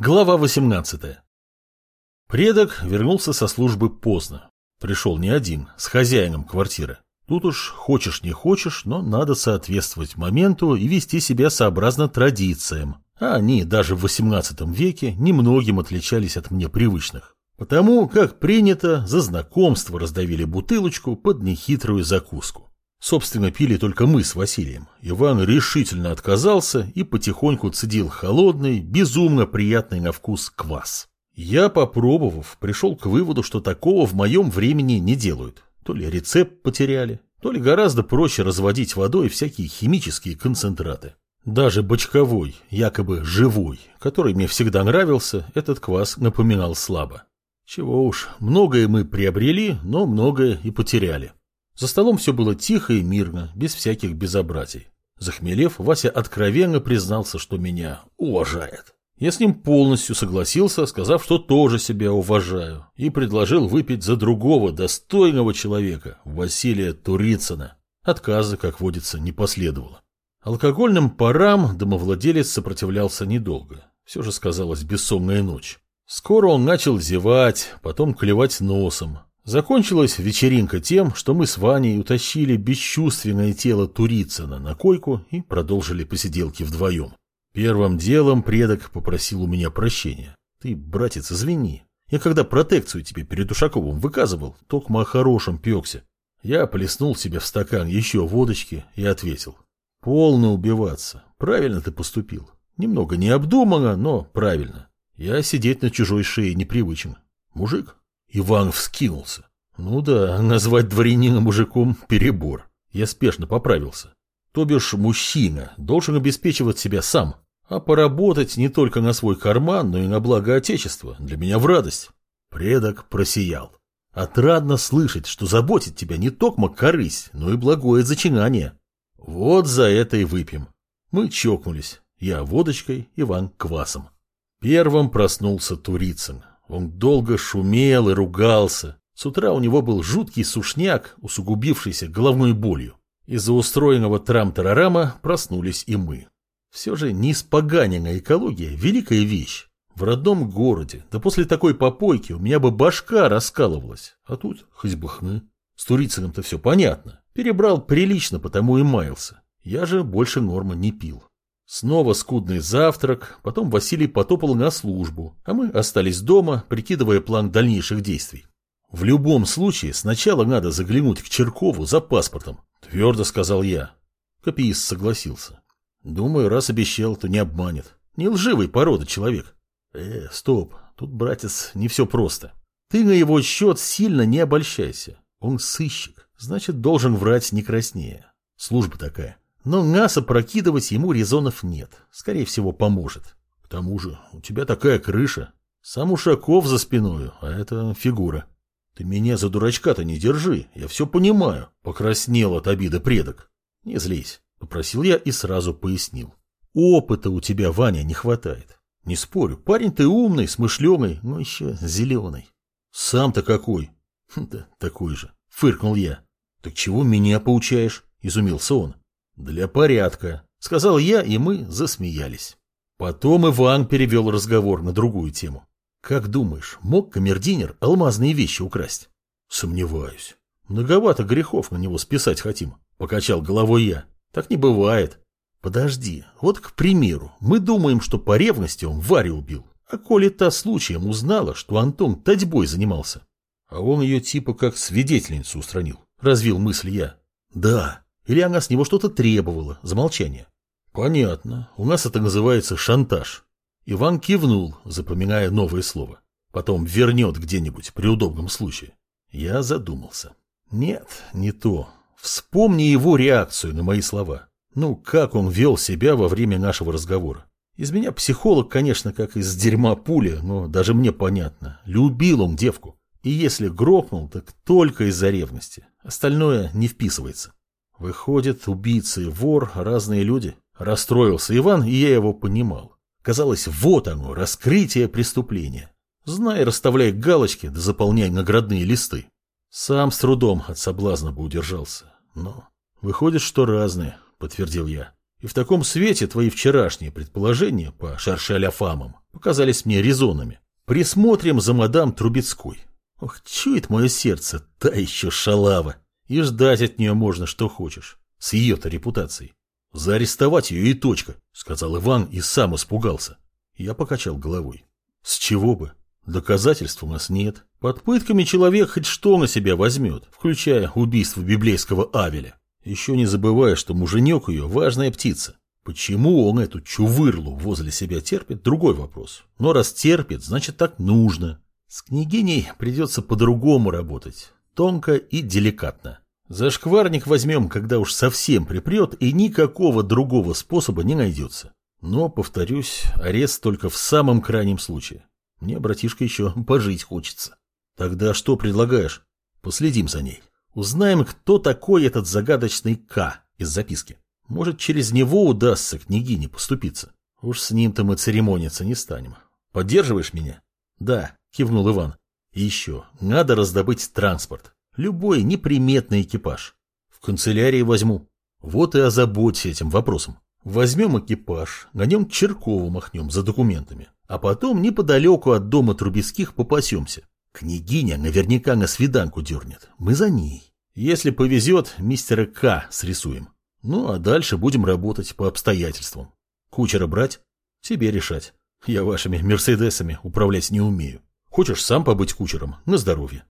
Глава 18. Предок вернулся со службы поздно. Пришел не один, с хозяином квартиры. Тут уж хочешь не хочешь, но надо соответствовать моменту и вести себя сообразно традициям. А они даже в 18 веке немногим отличались от мне привычных. Потому, как принято, за знакомство раздавили бутылочку под нехитрую закуску. Собственно, пили только мы с Василием. Иван решительно отказался и потихоньку цедил холодный, безумно приятный на вкус квас. Я, попробовав, пришел к выводу, что такого в моем времени не делают. То ли рецепт потеряли, то ли гораздо проще разводить водой всякие химические концентраты. Даже бочковой, якобы живой, который мне всегда нравился, этот квас напоминал слабо. Чего уж, многое мы приобрели, но многое и потеряли. За столом все было тихо и мирно, без всяких безобразий. Захмелев, Вася откровенно признался, что меня уважает. Я с ним полностью согласился, сказав, что тоже себя уважаю, и предложил выпить за другого достойного человека, Василия Турицына. Отказа, как водится, не последовало. Алкогольным парам домовладелец сопротивлялся недолго. Все же сказалась бессонная ночь. Скоро он начал зевать, потом клевать носом, Закончилась вечеринка тем, что мы с Ваней утащили бесчувственное тело Турицына на койку и продолжили посиделки вдвоем. Первым делом предок попросил у меня прощения. Ты, братец, извини. Я когда протекцию тебе перед Ушаковым выказывал, токмо о хорошем пекся. Я плеснул себе в стакан еще водочки и ответил. Полно убиваться. Правильно ты поступил. Немного необдуманно, но правильно. Я сидеть на чужой шее непривычен. Мужик, Иван вскинулся. Ну да, назвать дворянина мужиком – перебор. Я спешно поправился. То бишь мужчина должен обеспечивать себя сам, а поработать не только на свой карман, но и на благо Отечества. Для меня в радость. Предок просиял. Отрадно слышать, что заботит тебя не только корысть, но и благое зачинание. Вот за это и выпьем. Мы чокнулись. Я водочкой, Иван квасом. Первым проснулся Турицын. Он долго шумел и ругался. С утра у него был жуткий сушняк, усугубившийся головной болью. Из-за устроенного трам-тарарама проснулись и мы. Все же неиспоганенная экология – великая вещь. В родном городе, да после такой попойки у меня бы башка раскалывалась. А тут хоть бы хны. С Турицыным-то все понятно. Перебрал прилично, потому и маялся. Я же больше нормы не пил. Снова скудный завтрак, потом Василий потопал на службу, а мы остались дома, прикидывая план дальнейших действий. В любом случае, сначала надо заглянуть к Черкову за паспортом, твердо сказал я. Копиист согласился. Думаю, раз обещал, то не обманет. Не лживый породы человек. Э, стоп, тут, братец, не все просто. Ты на его счет сильно не обольщайся. Он сыщик, значит, должен врать не краснее. Служба такая. Но нас опрокидывать ему резонов нет. Скорее всего, поможет. К тому же, у тебя такая крыша. Сам Ушаков за спиной, а это фигура. Ты меня за дурачка-то не держи, я все понимаю. Покраснел от обиды предок. Не злись, попросил я и сразу пояснил. Опыта у тебя, Ваня, не хватает. Не спорю, парень ты умный, смышленый, но еще зеленый. Сам-то какой? Да, такой же. Фыркнул я. Так чего меня поучаешь? Изумился он. «Для порядка», — сказал я, и мы засмеялись. Потом Иван перевел разговор на другую тему. «Как думаешь, мог камердинер алмазные вещи украсть?» «Сомневаюсь. Многовато грехов на него списать хотим», — покачал головой я. «Так не бывает». «Подожди, вот, к примеру, мы думаем, что по ревности он Варю убил. А коли та случаем узнала, что Антон татьбой занимался?» «А он ее типа как свидетельницу устранил», — развил мысль я. «Да, или она с него что-то требовала за молчание? Понятно. У нас это называется шантаж. Иван кивнул, запоминая новое слово. Потом вернет где-нибудь при удобном случае. Я задумался. Нет, не то. Вспомни его реакцию на мои слова. Ну, как он вел себя во время нашего разговора. Из меня психолог, конечно, как из дерьма пуля, но даже мне понятно. Любил он девку. И если грохнул, так только из-за ревности. Остальное не вписывается. Выходит, убийцы и вор – разные люди. Расстроился Иван, и я его понимал. Казалось, вот оно, раскрытие преступления. Знай, расставляй галочки, да заполняй наградные листы. Сам с трудом от соблазна бы удержался. Но выходит, что разные, подтвердил я. И в таком свете твои вчерашние предположения по шаршаляфамам показались мне резонами. Присмотрим за мадам Трубецкой. Ох, чует мое сердце, та еще шалава. И ждать от нее можно что хочешь. С ее-то репутацией. Заарестовать ее и точка, сказал Иван и сам испугался. Я покачал головой. С чего бы? Доказательств у нас нет. Под пытками человек хоть что на себя возьмет, включая убийство библейского Авеля. Еще не забывая, что муженек ее – важная птица. Почему он эту чувырлу возле себя терпит – другой вопрос. Но раз терпит, значит так нужно. С княгиней придется по-другому работать. Тонко и деликатно. Зашкварник возьмем, когда уж совсем припрет, и никакого другого способа не найдется. Но, повторюсь, арест только в самом крайнем случае. Мне, братишка, еще пожить хочется. Тогда что предлагаешь? Последим за ней. Узнаем, кто такой этот загадочный К из записки. Может, через него удастся княгине поступиться. Уж с ним-то мы церемониться не станем. Поддерживаешь меня? Да, кивнул Иван. И еще, надо раздобыть транспорт. Любой неприметный экипаж. В канцелярии возьму. Вот и озаботься этим вопросом. Возьмем экипаж, на нем Черкову махнем за документами, а потом неподалеку от дома Трубецких попасемся. Княгиня наверняка на свиданку дернет. Мы за ней. Если повезет, мистера К. срисуем. Ну, а дальше будем работать по обстоятельствам. Кучера брать? Тебе решать. Я вашими мерседесами управлять не умею. Хочешь сам побыть кучером? На здоровье.